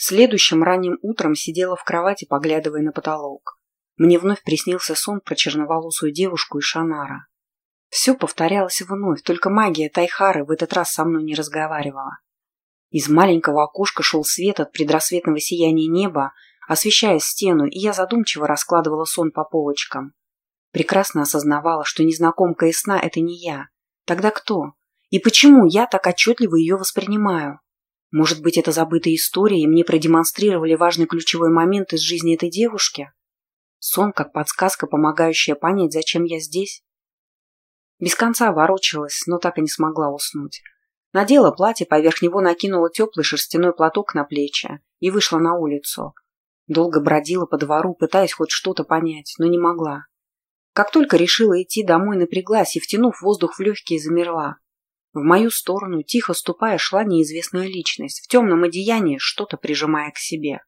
Следующим ранним утром сидела в кровати, поглядывая на потолок. Мне вновь приснился сон про черноволосую девушку и Шанара. Все повторялось вновь, только магия Тайхары в этот раз со мной не разговаривала. Из маленького окошка шел свет от предрассветного сияния неба, освещая стену, и я задумчиво раскладывала сон по полочкам. Прекрасно осознавала, что незнакомка из сна – это не я. Тогда кто? И почему я так отчетливо ее воспринимаю? Может быть, это забытая история, и мне продемонстрировали важный ключевой момент из жизни этой девушки? Сон как подсказка, помогающая понять, зачем я здесь? Без конца ворочалась, но так и не смогла уснуть. Надела платье, поверх него накинула теплый шерстяной платок на плечи и вышла на улицу. Долго бродила по двору, пытаясь хоть что-то понять, но не могла. Как только решила идти домой, напряглась и, втянув воздух в легкие, замерла. В мою сторону, тихо ступая, шла неизвестная личность, в темном одеянии, что-то прижимая к себе.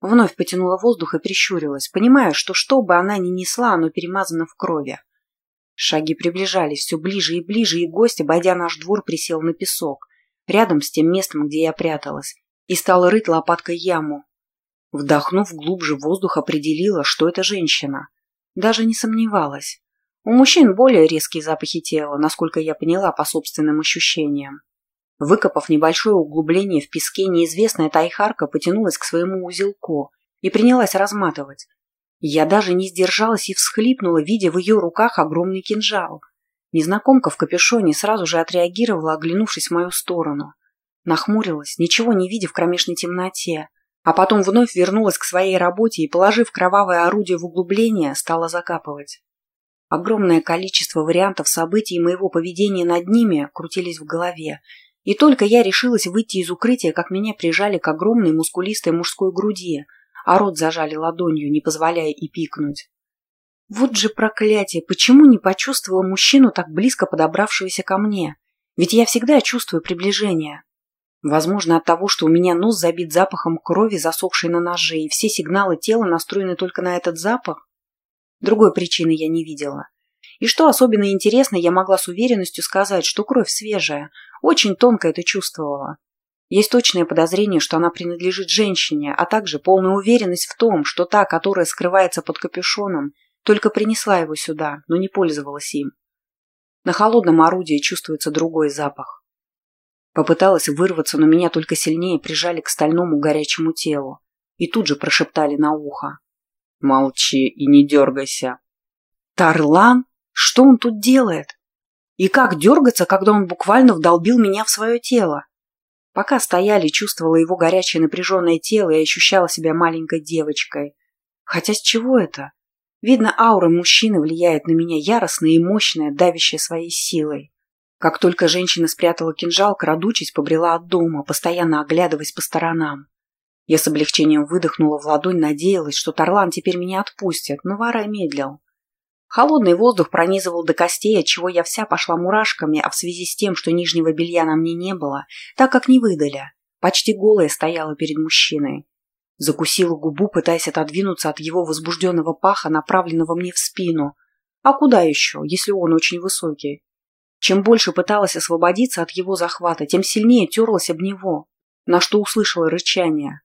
Вновь потянула воздух и прищурилась, понимая, что что бы она ни несла, оно перемазано в крови. Шаги приближались все ближе и ближе, и гость, обойдя наш двор, присел на песок, рядом с тем местом, где я пряталась, и стала рыть лопаткой яму. Вдохнув глубже воздух, определила, что это женщина. Даже не сомневалась. У мужчин более резкие запахи тела, насколько я поняла по собственным ощущениям. Выкопав небольшое углубление в песке, неизвестная тайхарка потянулась к своему узелку и принялась разматывать. Я даже не сдержалась и всхлипнула, видя в ее руках огромный кинжал. Незнакомка в капюшоне сразу же отреагировала, оглянувшись в мою сторону. Нахмурилась, ничего не видя в кромешной темноте, а потом вновь вернулась к своей работе и, положив кровавое орудие в углубление, стала закапывать. Огромное количество вариантов событий моего поведения над ними крутились в голове, и только я решилась выйти из укрытия, как меня прижали к огромной мускулистой мужской груди – а рот зажали ладонью, не позволяя и пикнуть. Вот же проклятие, почему не почувствовала мужчину, так близко подобравшегося ко мне? Ведь я всегда чувствую приближение. Возможно, от того, что у меня нос забит запахом крови, засохшей на ноже, и все сигналы тела настроены только на этот запах? Другой причины я не видела. И что особенно интересно, я могла с уверенностью сказать, что кровь свежая, очень тонко это чувствовала. Есть точное подозрение, что она принадлежит женщине, а также полная уверенность в том, что та, которая скрывается под капюшоном, только принесла его сюда, но не пользовалась им. На холодном орудии чувствуется другой запах. Попыталась вырваться, но меня только сильнее прижали к стальному горячему телу и тут же прошептали на ухо. «Молчи и не дергайся». «Тарлан? Что он тут делает? И как дергаться, когда он буквально вдолбил меня в свое тело?» Пока стояли, чувствовала его горячее напряженное тело и ощущала себя маленькой девочкой. Хотя с чего это? Видно, аура мужчины влияет на меня яростная и мощная, давящая своей силой. Как только женщина спрятала кинжал, крадучись, побрела от дома, постоянно оглядываясь по сторонам. Я с облегчением выдохнула в ладонь, надеялась, что Тарлан теперь меня отпустит, но Варай медлил. Холодный воздух пронизывал до костей, отчего я вся пошла мурашками, а в связи с тем, что нижнего белья на мне не было, так как не выдали, почти голая стояла перед мужчиной. Закусила губу, пытаясь отодвинуться от его возбужденного паха, направленного мне в спину. А куда еще, если он очень высокий? Чем больше пыталась освободиться от его захвата, тем сильнее терлась об него, на что услышала рычание.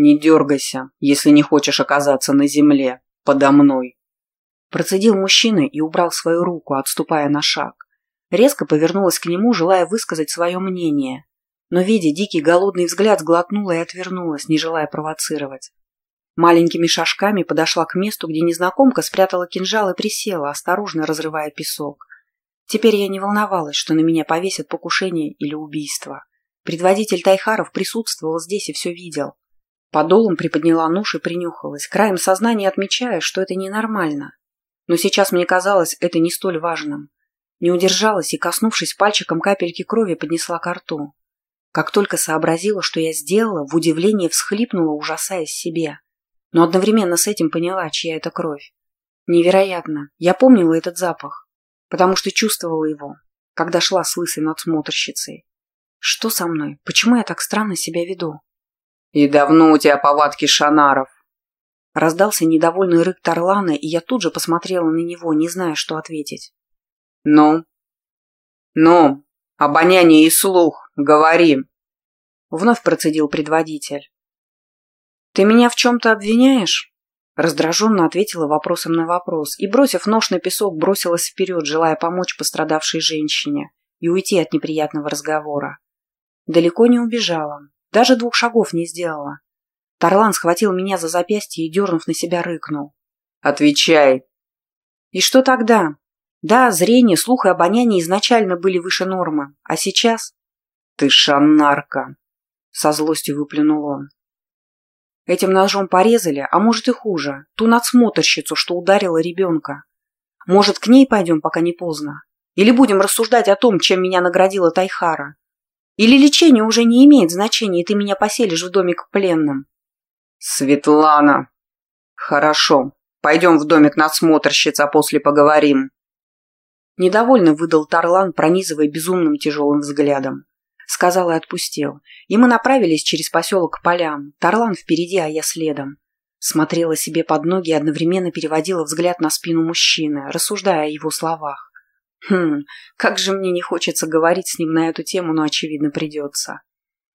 «Не дергайся, если не хочешь оказаться на земле, подо мной». Процедил мужчина и убрал свою руку, отступая на шаг. Резко повернулась к нему, желая высказать свое мнение. Но, видя дикий голодный взгляд, сглотнула и отвернулась, не желая провоцировать. Маленькими шажками подошла к месту, где незнакомка спрятала кинжал и присела, осторожно разрывая песок. Теперь я не волновалась, что на меня повесят покушение или убийство. Предводитель Тайхаров присутствовал здесь и все видел. Подолом приподняла нож и принюхалась, краем сознания отмечая, что это ненормально. Но сейчас мне казалось это не столь важным. Не удержалась и, коснувшись пальчиком капельки крови, поднесла к рту. Как только сообразила, что я сделала, в удивлении всхлипнула, ужасаясь себе. Но одновременно с этим поняла, чья это кровь. Невероятно. Я помнила этот запах, потому что чувствовала его, когда шла с лысой надсмотрщицей. Что со мной? Почему я так странно себя веду? «И давно у тебя повадки шанаров?» Раздался недовольный рык Тарлана, и я тут же посмотрела на него, не зная, что ответить. «Ну? Ну, обоняние и слух, говори!» Вновь процедил предводитель. «Ты меня в чем-то обвиняешь?» Раздраженно ответила вопросом на вопрос и, бросив нож на песок, бросилась вперед, желая помочь пострадавшей женщине и уйти от неприятного разговора. Далеко не убежала, даже двух шагов не сделала. Тарлан схватил меня за запястье и, дернув на себя, рыкнул. «Отвечай!» «И что тогда?» «Да, зрение, слух и обоняние изначально были выше нормы, а сейчас...» «Ты шанарка!» — со злостью выплюнул он. Этим ножом порезали, а может и хуже, ту надсмотрщицу, что ударила ребенка. Может, к ней пойдем, пока не поздно? Или будем рассуждать о том, чем меня наградила Тайхара? Или лечение уже не имеет значения, и ты меня поселишь в домик пленным? Светлана. Хорошо. Пойдем в домик надсмотрщиц, а после поговорим. Недовольно выдал Тарлан, пронизывая безумным тяжелым взглядом. Сказал и отпустил. И мы направились через поселок к полям. Тарлан впереди, а я следом. Смотрела себе под ноги и одновременно переводила взгляд на спину мужчины, рассуждая о его словах. Хм, как же мне не хочется говорить с ним на эту тему, но очевидно придется.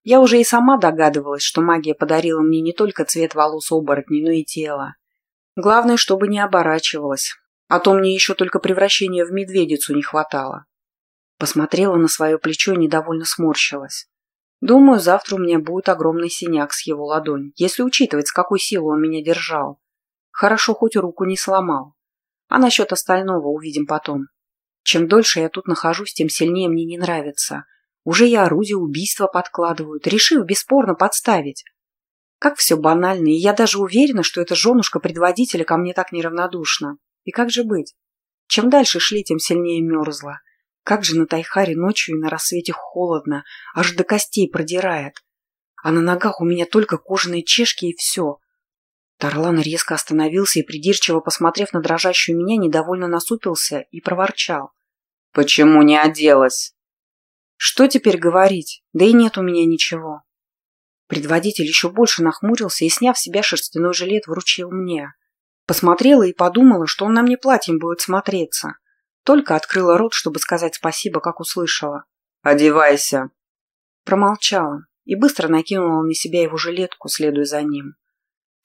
Я уже и сама догадывалась, что магия подарила мне не только цвет волос оборотней, но и тело. Главное, чтобы не оборачивалась, а то мне еще только превращения в медведицу не хватало. Посмотрела на свое плечо и недовольно сморщилась. Думаю, завтра у меня будет огромный синяк с его ладонь, если учитывать, с какой силой он меня держал. Хорошо, хоть руку не сломал. А насчет остального увидим потом. Чем дольше я тут нахожусь, тем сильнее мне не нравится. Уже я орудие убийства подкладывают, решив бесспорно подставить. Как все банально, и я даже уверена, что эта женушка предводителя ко мне так неравнодушна. И как же быть? Чем дальше шли, тем сильнее мерзла. Как же на Тайхаре ночью и на рассвете холодно, аж до костей продирает. А на ногах у меня только кожаные чешки и все. Тарлан резко остановился и, придирчиво посмотрев на дрожащую меня, недовольно насупился и проворчал. «Почему не оделась?» «Что теперь говорить? Да и нет у меня ничего». Предводитель еще больше нахмурился и, сняв себя шерстяной жилет, вручил мне. Посмотрела и подумала, что он на мне платьем будет смотреться. Только открыла рот, чтобы сказать спасибо, как услышала. «Одевайся!» Промолчала и быстро накинула на себя его жилетку, следуя за ним.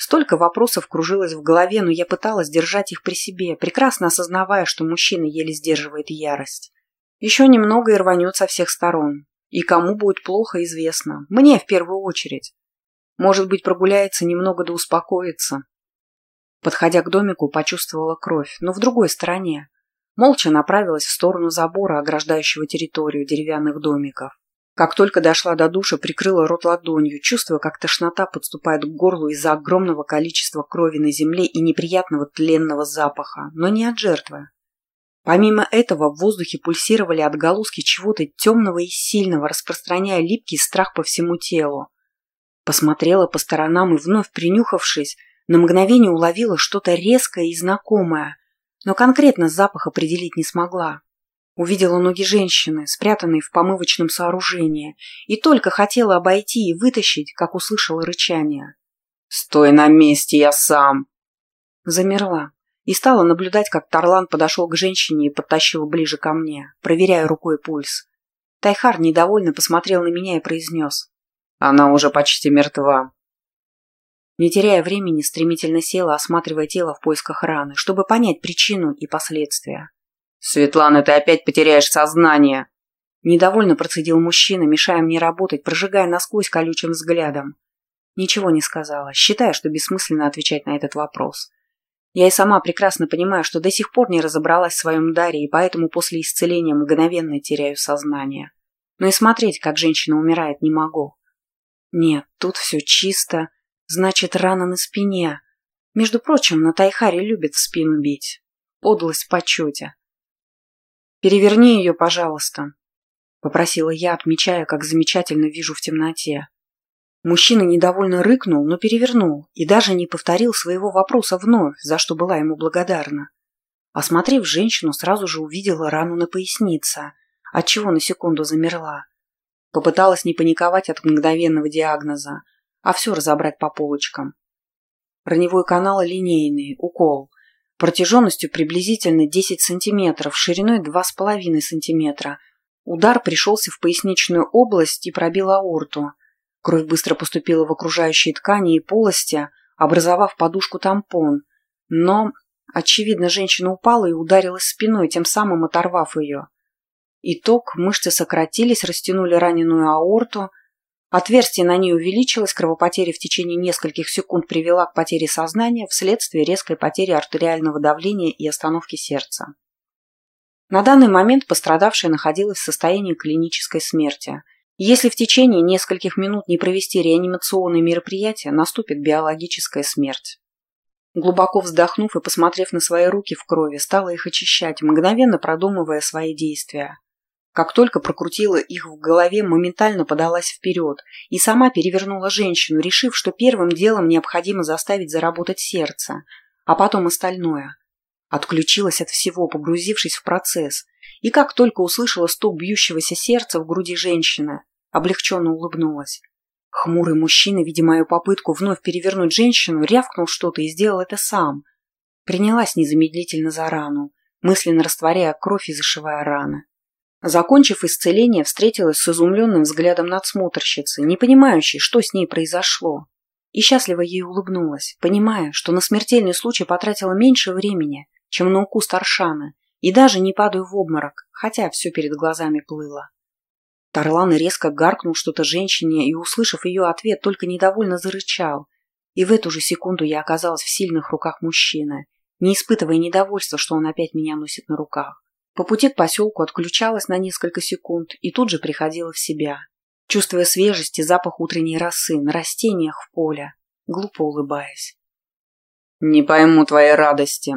Столько вопросов кружилось в голове, но я пыталась держать их при себе, прекрасно осознавая, что мужчина еле сдерживает ярость. Еще немного и рванет со всех сторон. И кому будет плохо, известно. Мне в первую очередь. Может быть, прогуляется немного да успокоится. Подходя к домику, почувствовала кровь, но в другой стороне. Молча направилась в сторону забора, ограждающего территорию деревянных домиков. Как только дошла до душа, прикрыла рот ладонью, чувствуя, как тошнота подступает к горлу из-за огромного количества крови на земле и неприятного тленного запаха, но не от жертвы. Помимо этого в воздухе пульсировали отголоски чего-то темного и сильного, распространяя липкий страх по всему телу. Посмотрела по сторонам и, вновь принюхавшись, на мгновение уловила что-то резкое и знакомое, но конкретно запах определить не смогла. Увидела ноги женщины, спрятанные в помывочном сооружении, и только хотела обойти и вытащить, как услышала рычание. «Стой на месте, я сам!» Замерла и стала наблюдать, как Тарлан подошел к женщине и подтащил ближе ко мне, проверяя рукой пульс. Тайхар недовольно посмотрел на меня и произнес. «Она уже почти мертва. Не теряя времени, стремительно села, осматривая тело в поисках раны, чтобы понять причину и последствия. «Светлана, ты опять потеряешь сознание!» Недовольно процедил мужчина, мешая мне работать, прожигая насквозь колючим взглядом. Ничего не сказала, считая, что бессмысленно отвечать на этот вопрос. Я и сама прекрасно понимаю, что до сих пор не разобралась в своем даре, и поэтому после исцеления мгновенно теряю сознание. Но и смотреть, как женщина умирает, не могу. Нет, тут все чисто, Значит, рана на спине. Между прочим, на Тайхаре любят в спину бить. Подлость в почете. «Переверни ее, пожалуйста», — попросила я, отмечая, как замечательно вижу в темноте. Мужчина недовольно рыкнул, но перевернул и даже не повторил своего вопроса вновь, за что была ему благодарна. Осмотрев женщину, сразу же увидела рану на пояснице, отчего на секунду замерла. Попыталась не паниковать от мгновенного диагноза, а все разобрать по полочкам. Раневой канал линейный, укол. Протяженностью приблизительно 10 сантиметров, шириной 2,5 сантиметра. Удар пришелся в поясничную область и пробил аорту. Кровь быстро поступила в окружающие ткани и полости, образовав подушку-тампон. Но, очевидно, женщина упала и ударилась спиной, тем самым оторвав ее. Итог – мышцы сократились, растянули раненую аорту, отверстие на ней увеличилось, кровопотеря в течение нескольких секунд привела к потере сознания вследствие резкой потери артериального давления и остановки сердца. На данный момент пострадавшая находилась в состоянии клинической смерти. Если в течение нескольких минут не провести реанимационные мероприятия, наступит биологическая смерть. Глубоко вздохнув и посмотрев на свои руки в крови, стала их очищать, мгновенно продумывая свои действия. Как только прокрутила их в голове, моментально подалась вперед и сама перевернула женщину, решив, что первым делом необходимо заставить заработать сердце, а потом остальное. Отключилась от всего, погрузившись в процесс, и как только услышала стук бьющегося сердца в груди женщины, облегченно улыбнулась. Хмурый мужчина, видя мою попытку вновь перевернуть женщину, рявкнул что-то и сделал это сам. Принялась незамедлительно за рану, мысленно растворяя кровь и зашивая раны. Закончив исцеление, встретилась с изумленным взглядом надсмотрщицы, не понимающей, что с ней произошло. И счастливо ей улыбнулась, понимая, что на смертельный случай потратила меньше времени, чем на укус Таршана, и даже не падаю в обморок, хотя все перед глазами плыло. Тарлан резко гаркнул что-то женщине и, услышав ее ответ, только недовольно зарычал. И в эту же секунду я оказалась в сильных руках мужчины, не испытывая недовольства, что он опять меня носит на руках. По пути к поселку отключалась на несколько секунд и тут же приходила в себя, чувствуя свежесть и запах утренней росы на растениях в поле, глупо улыбаясь. «Не пойму твоей радости»,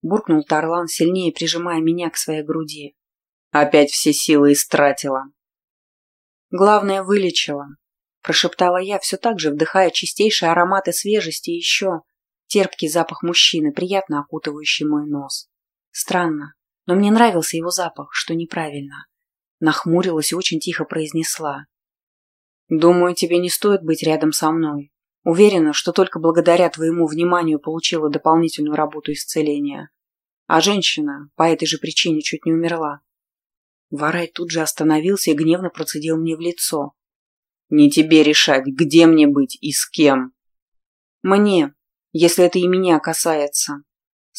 буркнул Тарлан, сильнее прижимая меня к своей груди. Опять все силы истратила. Главное, вылечила, прошептала я, все так же вдыхая чистейшие ароматы свежести и еще терпкий запах мужчины, приятно окутывающий мой нос. Странно, но мне нравился его запах, что неправильно. Нахмурилась и очень тихо произнесла. «Думаю, тебе не стоит быть рядом со мной. Уверена, что только благодаря твоему вниманию получила дополнительную работу исцеления. А женщина по этой же причине чуть не умерла. Варай тут же остановился и гневно процедил мне в лицо. «Не тебе решать, где мне быть и с кем». «Мне, если это и меня касается», —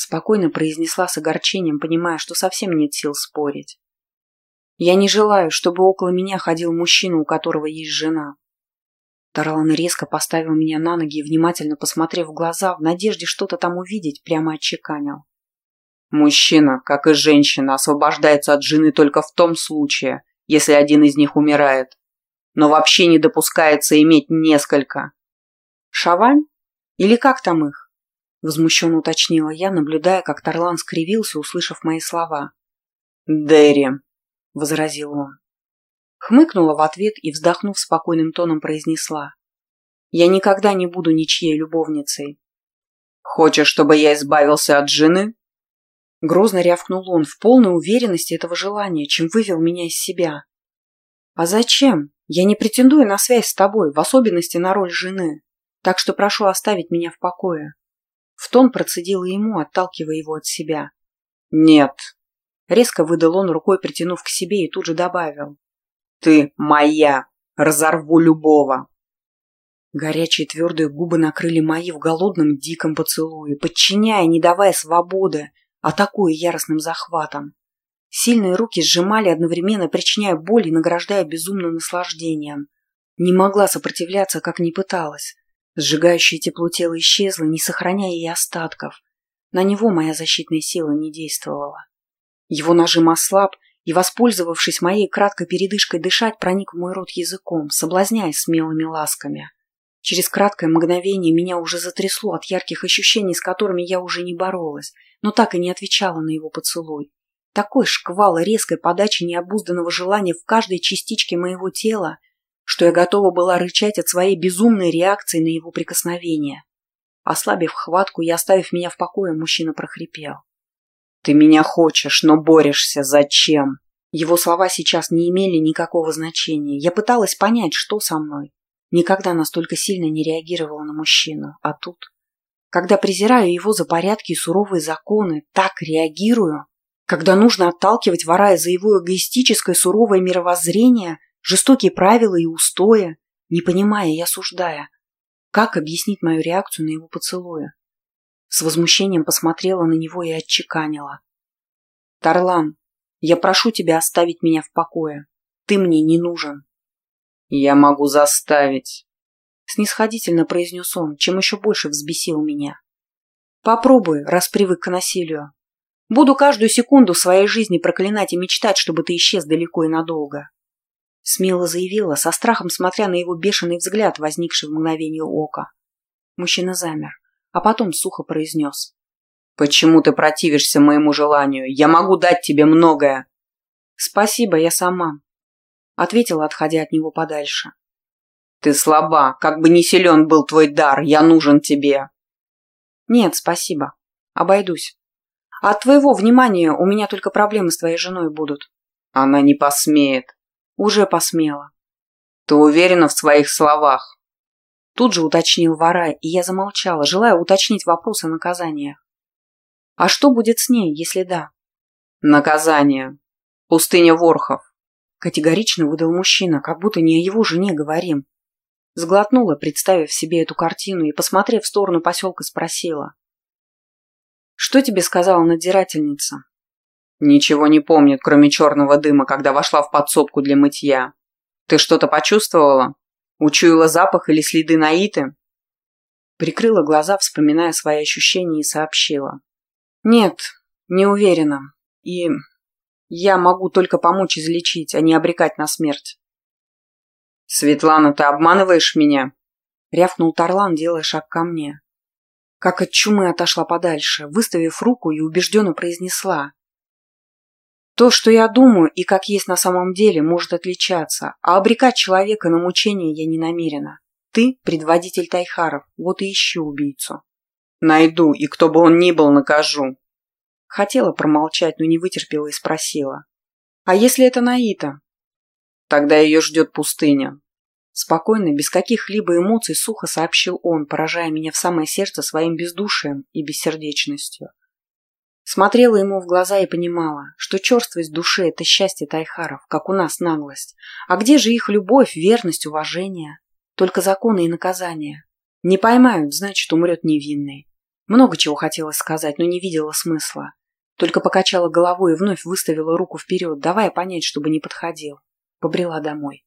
спокойно произнесла с огорчением, понимая, что совсем нет сил спорить. «Я не желаю, чтобы около меня ходил мужчина, у которого есть жена. Тарлан резко поставил меня на ноги и, внимательно посмотрев в глаза, в надежде что-то там увидеть, прямо отчеканил. Мужчина, как и женщина, освобождается от жены только в том случае, если один из них умирает. Но вообще не допускается иметь несколько. Шавань? Или как там их? Возмущенно уточнила я, наблюдая, как Тарлан скривился, услышав мои слова. «Дерри», — возразил он. Хмыкнула в ответ и, вздохнув спокойным тоном, произнесла. «Я никогда не буду ничьей любовницей». «Хочешь, чтобы я избавился от жены?» Грозно рявкнул он в полной уверенности этого желания, чем вывел меня из себя. «А зачем? Я не претендую на связь с тобой, в особенности на роль жены. Так что прошу оставить меня в покое». В тон процедила ему, отталкивая его от себя. «Нет». Резко выдал он рукой, притянув к себе, и тут же добавил. Ты моя. Разорву любого. Горячие твердые губы накрыли мои в голодном диком поцелуе, подчиняя, не давая свободы, атакуя яростным захватом. Сильные руки сжимали одновременно, причиняя боль и награждая безумным наслаждением. Не могла сопротивляться, как не пыталась. Сжигающее тепло тела исчезло, не сохраняя и остатков. На него моя защитная сила не действовала. Его нажим ослаб, и, воспользовавшись моей краткой передышкой дышать, проник в мой рот языком, соблазняя смелыми ласками. Через краткое мгновение меня уже затрясло от ярких ощущений, с которыми я уже не боролась, но так и не отвечала на его поцелуй. Такой шквал резкой подачи необузданного желания в каждой частичке моего тела, что я готова была рычать от своей безумной реакции на его прикосновение. Ослабив хватку и оставив меня в покое, мужчина прохрипел. «Ты меня хочешь, но борешься. Зачем?» Его слова сейчас не имели никакого значения. Я пыталась понять, что со мной. Никогда настолько сильно не реагировала на мужчину. А тут... Когда презираю его за порядки и суровые законы, так реагирую. Когда нужно отталкивать ворая за его эгоистическое суровое мировоззрение, жестокие правила и устои, не понимая и осуждая. Как объяснить мою реакцию на его поцелуя? С возмущением посмотрела на него и отчеканила. «Тарлан, я прошу тебя оставить меня в покое. Ты мне не нужен». «Я могу заставить», — снисходительно произнес он, чем еще больше взбесил меня. «Попробуй, раз привык к насилию. Буду каждую секунду своей жизни проклинать и мечтать, чтобы ты исчез далеко и надолго. Смело заявила, со страхом смотря на его бешеный взгляд, возникший в мгновение ока. Мужчина замер, а потом сухо произнес. «Почему ты противишься моему желанию? Я могу дать тебе многое!» «Спасибо, я сама», — ответила, отходя от него подальше. «Ты слаба, как бы не силен был твой дар, я нужен тебе!» «Нет, спасибо. Обойдусь. От твоего внимания у меня только проблемы с твоей женой будут. Она не посмеет. Уже посмела. Ты уверена в своих словах? Тут же уточнил Варай, и я замолчала, желая уточнить вопрос о наказаниях. А что будет с ней, если да? Наказание. Пустыня Ворхов. Категорично выдал мужчина, как будто не о его жене говорим. Сглотнула, представив себе эту картину, и, посмотрев в сторону поселка, спросила. Что тебе сказала надзирательница? Ничего не помнит, кроме черного дыма, когда вошла в подсобку для мытья. Ты что-то почувствовала? Учуяла запах или следы Наиты? Прикрыла глаза, вспоминая свои ощущения, и сообщила. Нет, не уверена. И я могу только помочь излечить, а не обрекать на смерть. Светлана, ты обманываешь меня? Рявкнул Тарлан, делая шаг ко мне как от чумы отошла подальше, выставив руку и убежденно произнесла. То, что я думаю и как есть на самом деле, может отличаться, а обрекать человека на мучение я не намерена. Ты – предводитель Тайхаров, вот и ищу убийцу. Найду, и кто бы он ни был, накажу. Хотела промолчать, но не вытерпела и спросила. А если это Наита? Тогда ее ждет пустыня. Спокойно, без каких-либо эмоций, сухо сообщил он, поражая меня в самое сердце своим бездушием и бессердечностью. Смотрела ему в глаза и понимала, что черствость души – это счастье тайхаров, как у нас наглость. А где же их любовь, верность, уважение? Только законы и наказания. Не поймают, значит, умрет невинный. Много чего хотела сказать, но не видела смысла. Только покачала головой и вновь выставила руку вперед, давая понять, чтобы не подходил. Побрела домой.